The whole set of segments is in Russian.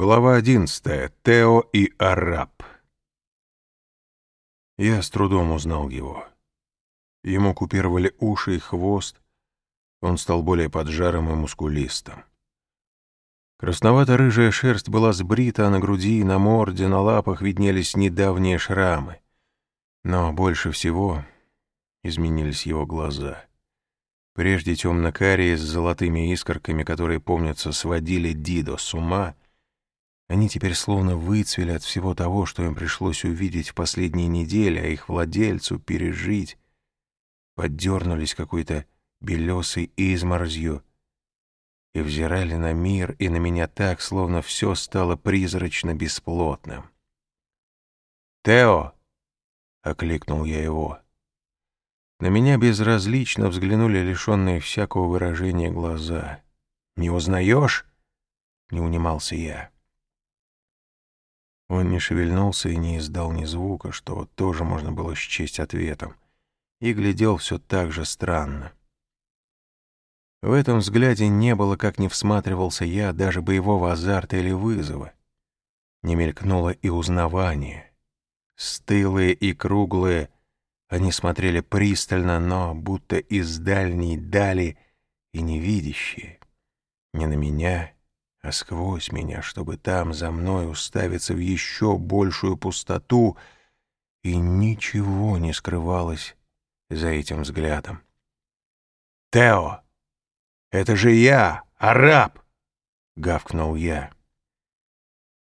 Глава одиннадцатая. Тео и араб. Я с трудом узнал его. Ему купировали уши и хвост, он стал более поджарым и мускулистым. Красновато-рыжая шерсть была сбрита, а на груди, на морде, на лапах виднелись недавние шрамы. Но больше всего изменились его глаза. Прежде темно-карие с золотыми искорками, которые, помнится, сводили Дидо с ума — они теперь словно выцвели от всего того, что им пришлось увидеть в последние недели, а их владельцу пережить. Поддернулись какой-то белесой изморозью и взирали на мир и на меня так, словно все стало призрачно бесплотным. «Тео!» — окликнул я его. На меня безразлично взглянули лишенные всякого выражения глаза. «Не узнаешь?» — не унимался я. Он не шевельнулся и не издал ни звука, что тоже можно было счесть ответом, и глядел все так же странно. В этом взгляде не было, как не всматривался я, даже боевого азарта или вызова. Не мелькнуло и узнавание. Стылые и круглые, они смотрели пристально, но будто из дальней дали и невидящие. Не на меня, а сквозь меня, чтобы там за мной уставиться в еще большую пустоту, и ничего не скрывалось за этим взглядом. «Тео! Это же я, араб!» — гавкнул я.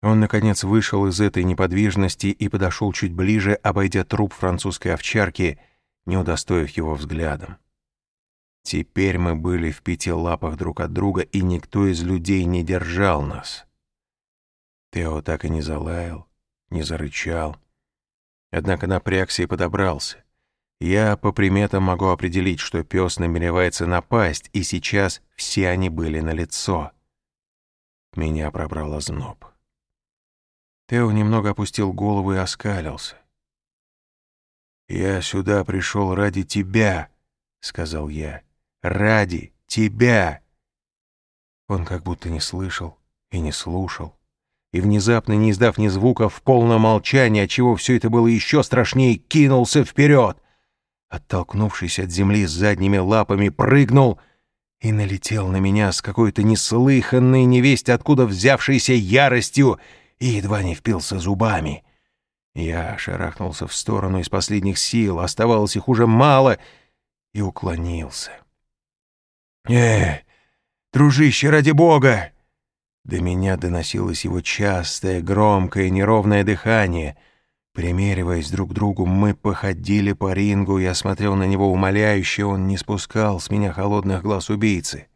Он, наконец, вышел из этой неподвижности и подошел чуть ближе, обойдя труп французской овчарки, не удостоив его взглядом. Теперь мы были в пяти лапах друг от друга, и никто из людей не держал нас. Тео так и не залаял, не зарычал. Однако напрягся и подобрался. Я по приметам могу определить, что пес намеревается напасть, и сейчас все они были на лицо. Меня пробрало зноб. Тео немного опустил голову и оскалился. «Я сюда пришел ради тебя», — сказал я ради тебя!» Он как будто не слышал и не слушал. И внезапно, не издав ни звука, в полном молчании, отчего все это было еще страшнее, кинулся вперед. Оттолкнувшись от земли с задними лапами, прыгнул и налетел на меня с какой-то неслыханной невесть, откуда взявшейся яростью, и едва не впился зубами. Я шарахнулся в сторону из последних сил, оставалось их уже мало, и уклонился. «Э, дружище, ради бога!» До меня доносилось его частое, громкое, неровное дыхание. Примериваясь друг к другу, мы походили по рингу, я смотрел на него умоляюще, он не спускал с меня холодных глаз убийцы.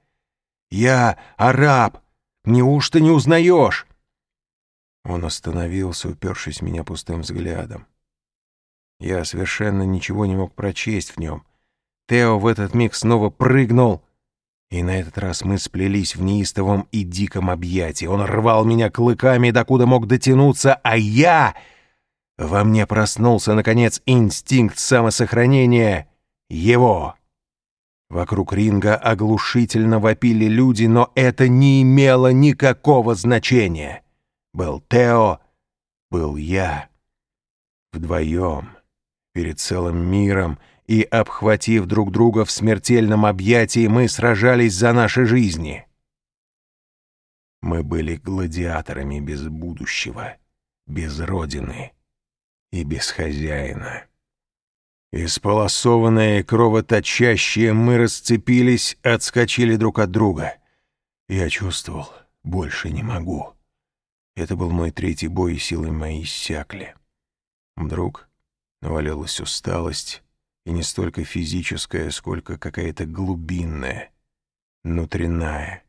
«Я араб! Неужто не узнаешь?» Он остановился, упершись в меня пустым взглядом. Я совершенно ничего не мог прочесть в нем. Тео в этот миг снова прыгнул — и на этот раз мы сплелись в неистовом и диком объятии. Он рвал меня клыками, докуда мог дотянуться, а я... Во мне проснулся, наконец, инстинкт самосохранения его. Вокруг ринга оглушительно вопили люди, но это не имело никакого значения. Был Тео, был я. Вдвоем, перед целым миром — и, обхватив друг друга в смертельном объятии, мы сражались за наши жизни. Мы были гладиаторами без будущего, без родины и без хозяина. Исполосованные, кровоточащие, мы расцепились, отскочили друг от друга. Я чувствовал, больше не могу. Это был мой третий бой, и силы мои иссякли. Вдруг навалилась усталость, и не столько физическая, сколько какая-то глубинная, внутренняя.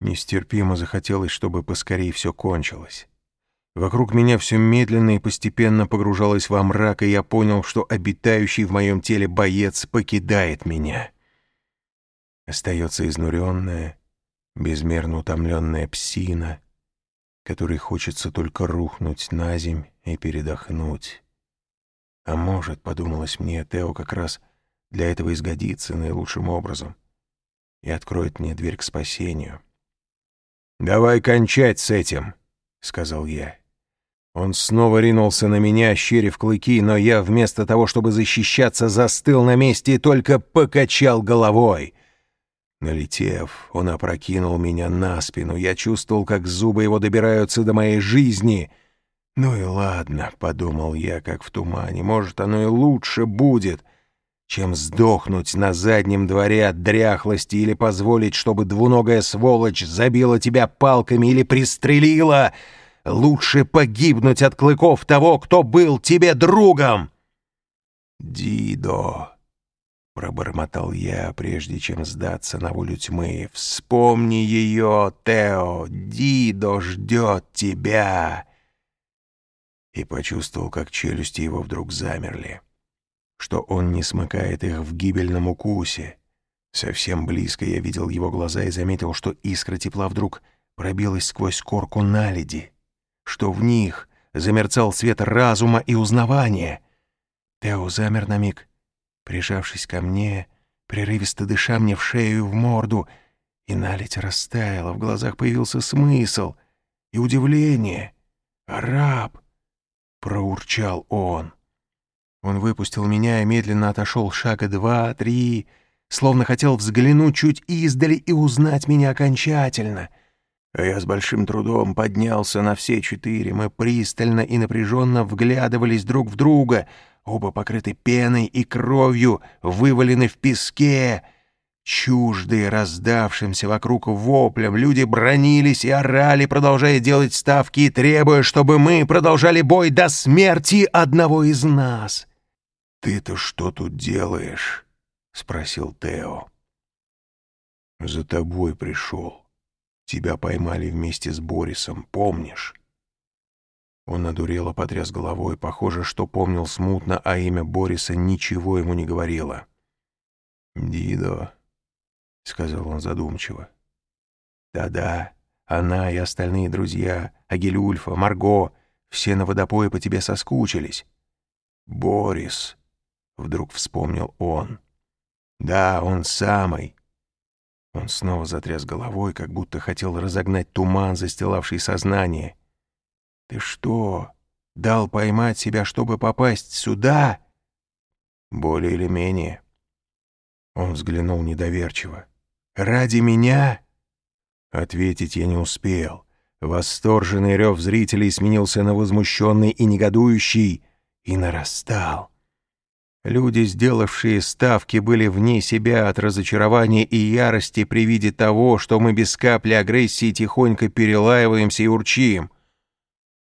Нестерпимо захотелось, чтобы поскорей все кончилось. Вокруг меня все медленно и постепенно погружалось во мрак, и я понял, что обитающий в моем теле боец покидает меня. Остается изнуренная, безмерно утомленная псина, которой хочется только рухнуть на земь и передохнуть. А может, подумалось мне, Тео как раз для этого изгодится наилучшим образом и откроет мне дверь к спасению. «Давай кончать с этим», — сказал я. Он снова ринулся на меня, щерив клыки, но я вместо того, чтобы защищаться, застыл на месте и только покачал головой. Налетев, он опрокинул меня на спину. Я чувствовал, как зубы его добираются до моей жизни. «Ну и ладно», — подумал я, как в тумане, — «может, оно и лучше будет» чем сдохнуть на заднем дворе от дряхлости или позволить, чтобы двуногая сволочь забила тебя палками или пристрелила. Лучше погибнуть от клыков того, кто был тебе другом. «Дидо», — пробормотал я, прежде чем сдаться на волю тьмы, — «вспомни ее, Тео, Дидо ждет тебя». И почувствовал, как челюсти его вдруг замерли что он не смыкает их в гибельном укусе. Совсем близко я видел его глаза и заметил, что искра тепла вдруг пробилась сквозь корку наледи, что в них замерцал свет разума и узнавания. Тео замер на миг, прижавшись ко мне, прерывисто дыша мне в шею и в морду, и наледь растаяла, в глазах появился смысл и удивление. «Араб!» — проурчал он. Он выпустил меня и медленно отошел шага два, три, словно хотел взглянуть чуть издали и узнать меня окончательно. А я с большим трудом поднялся на все четыре. Мы пристально и напряженно вглядывались друг в друга, оба покрыты пеной и кровью, вывалены в песке. Чуждые раздавшимся вокруг воплям, люди бронились и орали, продолжая делать ставки и требуя, чтобы мы продолжали бой до смерти одного из нас. «Ты-то что тут делаешь?» — спросил Тео. «За тобой пришел. Тебя поймали вместе с Борисом, помнишь?» Он одурело потряс головой, похоже, что помнил смутно, а имя Бориса ничего ему не говорило. «Дидо», — сказал он задумчиво. «Да-да, она и остальные друзья, Агилюльфа, Марго, все на водопое по тебе соскучились. Борис, Вдруг вспомнил он. «Да, он самый». Он снова затряс головой, как будто хотел разогнать туман, застилавший сознание. «Ты что, дал поймать себя, чтобы попасть сюда?» «Более или менее». Он взглянул недоверчиво. «Ради меня?» Ответить я не успел. Восторженный рев зрителей сменился на возмущенный и негодующий, и нарастал. Люди, сделавшие ставки, были вне себя от разочарования и ярости при виде того, что мы без капли агрессии тихонько перелаиваемся и урчим.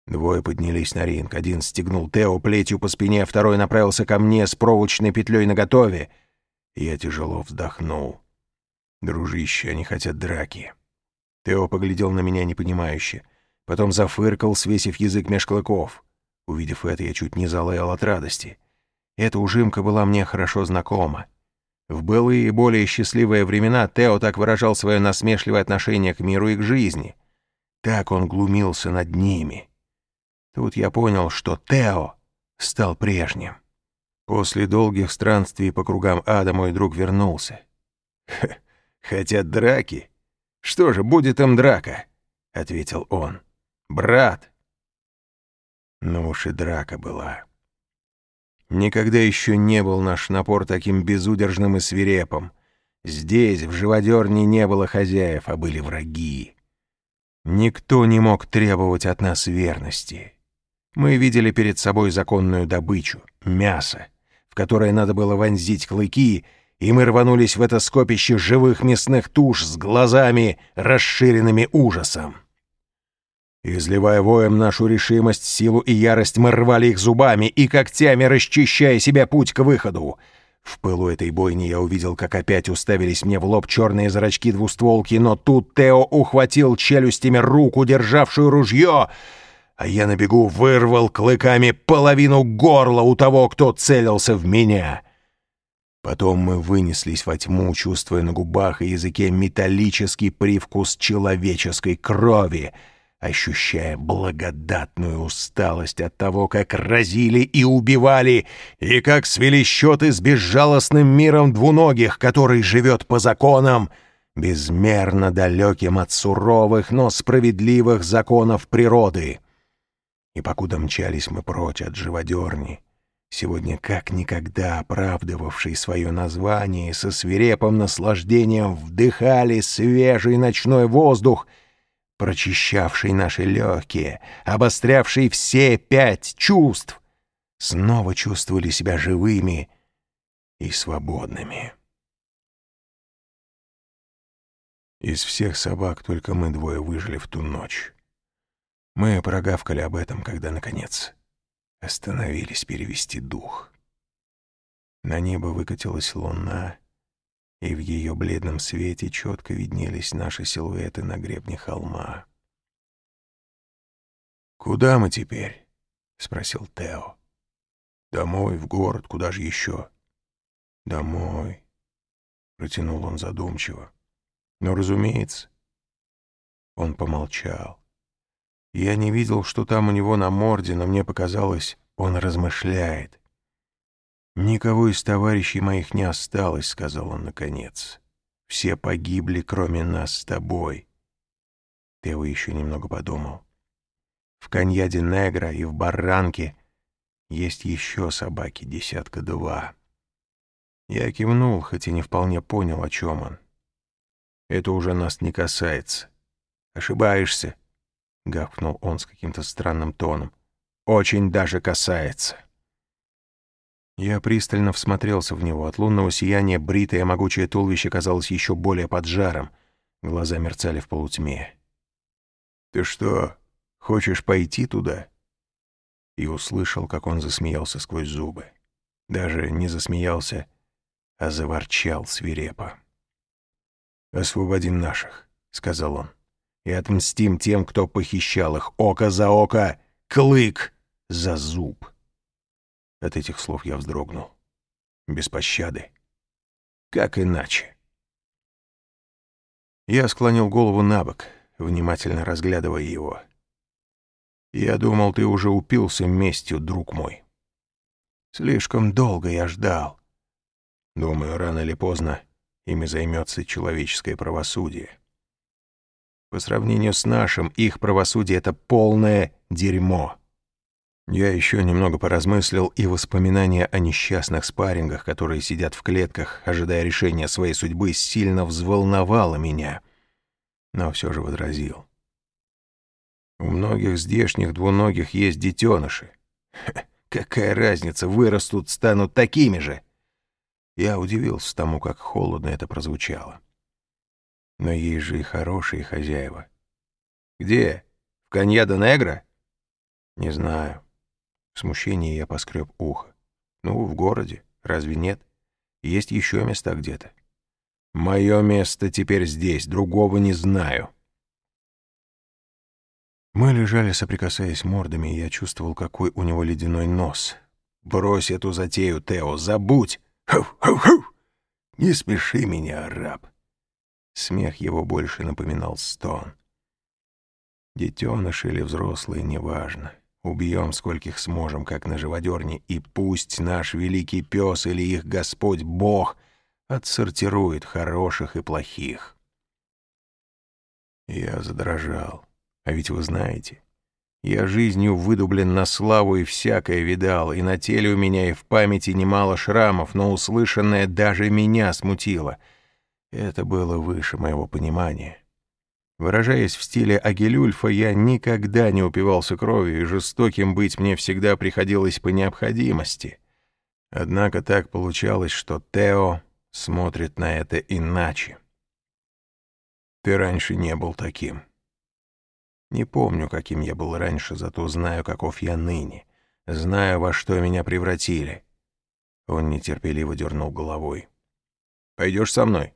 Двое поднялись на ринг. Один стегнул Тео плетью по спине, второй направился ко мне с проволочной петлей наготове. Я тяжело вздохнул. «Дружище, они хотят драки». Тео поглядел на меня непонимающе. Потом зафыркал, свесив язык меж клыков. Увидев это, я чуть не залаял от радости. Эта ужимка была мне хорошо знакома. В былые и более счастливые времена Тео так выражал свое насмешливое отношение к миру и к жизни. Так он глумился над ними. Тут я понял, что Тео стал прежним. После долгих странствий по кругам ада мой друг вернулся. «Хотят драки? Что же, будет им драка», — ответил он. «Брат». Ну уж и драка была. Никогда еще не был наш напор таким безудержным и свирепым. Здесь, в живодерне, не было хозяев, а были враги. Никто не мог требовать от нас верности. Мы видели перед собой законную добычу — мясо, в которое надо было вонзить клыки, и мы рванулись в это скопище живых мясных туш с глазами, расширенными ужасом. Изливая воем нашу решимость, силу и ярость, мы рвали их зубами и когтями, расчищая себе путь к выходу. В пылу этой бойни я увидел, как опять уставились мне в лоб черные зрачки двустволки, но тут Тео ухватил челюстями руку, державшую ружье, а я на бегу вырвал клыками половину горла у того, кто целился в меня. Потом мы вынеслись во тьму, чувствуя на губах и языке металлический привкус человеческой крови — ощущая благодатную усталость от того, как разили и убивали, и как свели счеты с безжалостным миром двуногих, который живет по законам, безмерно далеким от суровых, но справедливых законов природы. И покуда мчались мы прочь от живодерни, сегодня как никогда оправдывавший свое название, со свирепым наслаждением вдыхали свежий ночной воздух, прочищавший наши легкие, обострявший все пять чувств, снова чувствовали себя живыми и свободными. Из всех собак только мы двое выжили в ту ночь. Мы прогавкали об этом, когда, наконец, остановились перевести дух. На небо выкатилась луна, и в ее бледном свете четко виднелись наши силуэты на гребне холма. «Куда мы теперь?» — спросил Тео. «Домой, в город, куда же еще?» «Домой», — протянул он задумчиво. Но, разумеется, он помолчал. Я не видел, что там у него на морде, но мне показалось, он размышляет. «Никого из товарищей моих не осталось», — сказал он наконец. «Все погибли, кроме нас с тобой». Тео еще немного подумал. «В Каньяде Негра и в Барранке есть еще собаки, десятка два». Я кивнул, хоть и не вполне понял, о чем он. Это уже нас не касается. Ошибаешься, — гавкнул он с каким-то странным тоном. Очень даже касается. Я пристально всмотрелся в него. От лунного сияния бритое могучее туловище казалось еще более поджаром. Глаза мерцали в полутьме. «Ты что, хочешь пойти туда?» И услышал, как он засмеялся сквозь зубы. Даже не засмеялся, а заворчал свирепо. «Освободим наших», — сказал он, — «и отмстим тем, кто похищал их, око за око, клык за зуб». От этих слов я вздрогнул. Без пощады. Как иначе? Я склонил голову на бок, внимательно разглядывая его. «Я думал, ты уже упился местью, друг мой. Слишком долго я ждал. Думаю, рано или поздно ими займется человеческое правосудие. По сравнению с нашим, их правосудие — это полное дерьмо. Я еще немного поразмыслил, и воспоминания о несчастных спаррингах, которые сидят в клетках, ожидая решения своей судьбы, сильно взволновало меня, но все же возразил. У многих здешних двуногих есть детеныши. какая разница, вырастут, станут такими же. Я удивился тому, как холодно это прозвучало. Но есть же и хорошие хозяева. Где? В Каньяда-Негра? Не знаю. В смущении я поскреб ухо. Ну, в городе. Разве нет? Есть еще места где-то. Мое место теперь здесь, другого не знаю. Мы лежали, соприкасаясь мордами, и я чувствовал, какой у него ледяной нос. «Брось эту затею, Тео, забудь! Ху-ху-ху! Не смеши меня, раб!» Смех его больше напоминал стон. Детеныш или взрослые, неважно. Убьем, скольких сможем, как на живодерне, и пусть наш великий пес или их Господь Бог отсортирует хороших и плохих. Я задрожал. А ведь вы знаете, я жизнью выдублен на славу и всякое видал, и на теле у меня и в памяти немало шрамов, но услышанное даже меня смутило. Это было выше моего понимания. Выражаясь в стиле Агилюльфа, я никогда не упивался кровью, и жестоким быть мне всегда приходилось по необходимости. Однако так получалось, что Тео смотрит на это иначе. Ты раньше не был таким. Не помню, каким я был раньше, зато знаю, каков я ныне. Знаю, во что меня превратили. Он нетерпеливо дернул головой. «Пойдешь со мной?»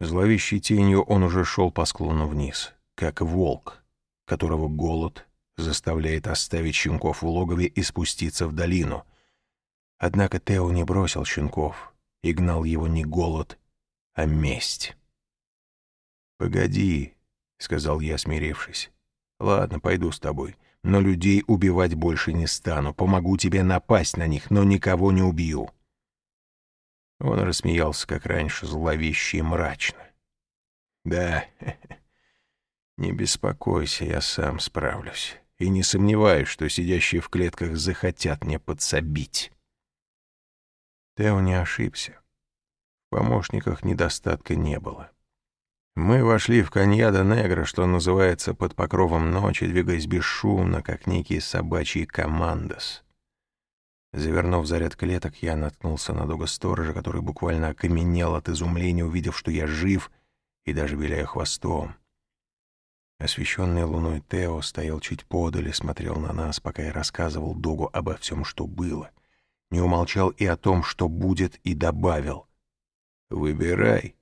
Зловещей тенью он уже шел по склону вниз, как волк, которого голод заставляет оставить щенков в логове и спуститься в долину. Однако Тео не бросил щенков и гнал его не голод, а месть. «Погоди», — сказал я, смирившись. «Ладно, пойду с тобой, но людей убивать больше не стану. Помогу тебе напасть на них, но никого не убью». Он рассмеялся, как раньше, зловеще и мрачно. «Да, не беспокойся, я сам справлюсь. И не сомневаюсь, что сидящие в клетках захотят мне подсобить». Тео не ошибся. В помощниках недостатка не было. Мы вошли в Каньяда Негра, что называется, под покровом ночи, двигаясь бесшумно, как некие собачьи командос. Завернув заряд клеток, я наткнулся на дога сторожа, который буквально окаменел от изумления, увидев, что я жив и даже виляю хвостом. Освещенный луной Тео стоял чуть подаль и смотрел на нас, пока я рассказывал Догу обо всем, что было. Не умолчал и о том, что будет, и добавил. «Выбирай,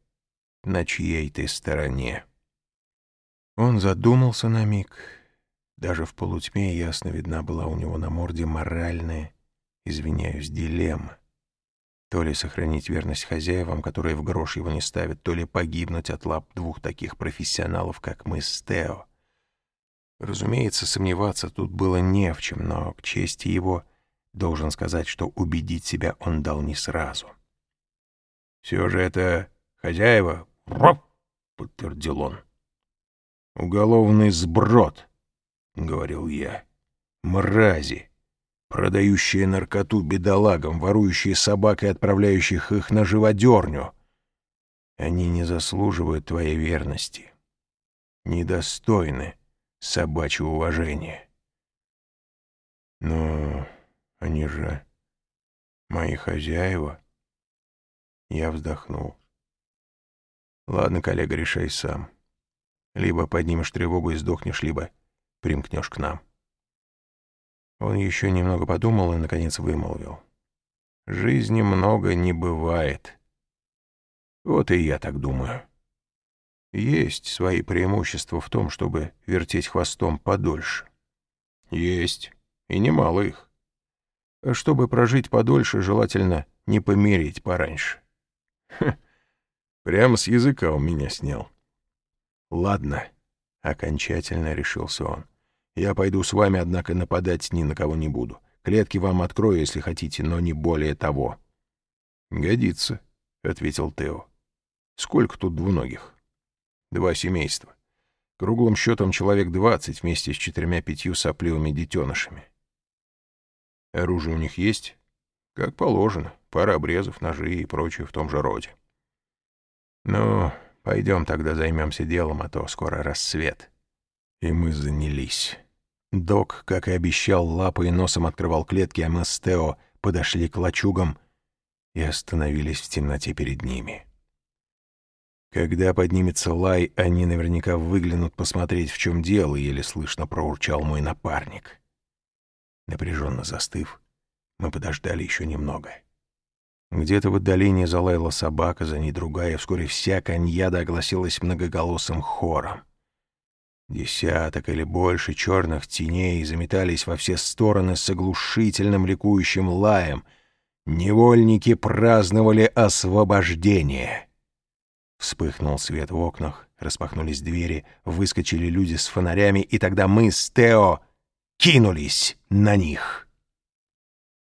на чьей ты стороне». Он задумался на миг. Даже в полутьме ясно видна была у него на морде моральная извиняюсь, дилемма. То ли сохранить верность хозяевам, которые в грош его не ставят, то ли погибнуть от лап двух таких профессионалов, как мы с Тео. Разумеется, сомневаться тут было не в чем, но к чести его должен сказать, что убедить себя он дал не сразу. «Все же это хозяева?» — подтвердил он. «Уголовный сброд», — говорил я. «Мрази, продающие наркоту бедолагам, ворующие собак и отправляющих их на живодерню. Они не заслуживают твоей верности, недостойны собачьего уважения. Но они же мои хозяева. Я вздохнул. Ладно, коллега, решай сам. Либо поднимешь тревогу и сдохнешь, либо примкнешь к нам. Он еще немного подумал и, наконец, вымолвил. «Жизни много не бывает. Вот и я так думаю. Есть свои преимущества в том, чтобы вертеть хвостом подольше. Есть, и немало их. Чтобы прожить подольше, желательно не помереть пораньше. Ха, прямо с языка у меня снял. Ладно, окончательно решился он. Я пойду с вами, однако нападать ни на кого не буду. Клетки вам открою, если хотите, но не более того». «Годится», — ответил Тео. «Сколько тут двуногих?» «Два семейства. Круглым счетом человек двадцать вместе с четырьмя-пятью сопливыми детенышами. Оружие у них есть? Как положено. Пара обрезов, ножи и прочее в том же роде. Ну, пойдем тогда займемся делом, а то скоро рассвет. И мы занялись. Док, как и обещал, лапой и носом открывал клетки, а мы с Тео подошли к лачугам и остановились в темноте перед ними. Когда поднимется лай, они наверняка выглянут посмотреть, в чем дело, еле слышно проурчал мой напарник. Напряженно застыв, мы подождали еще немного. Где-то в отдалении залаяла собака, за ней другая, и вскоре вся коньяда огласилась многоголосым хором. Десяток или больше черных теней заметались во все стороны с оглушительным ликующим лаем. Невольники праздновали освобождение. Вспыхнул свет в окнах, распахнулись двери, выскочили люди с фонарями, и тогда мы с Тео кинулись на них.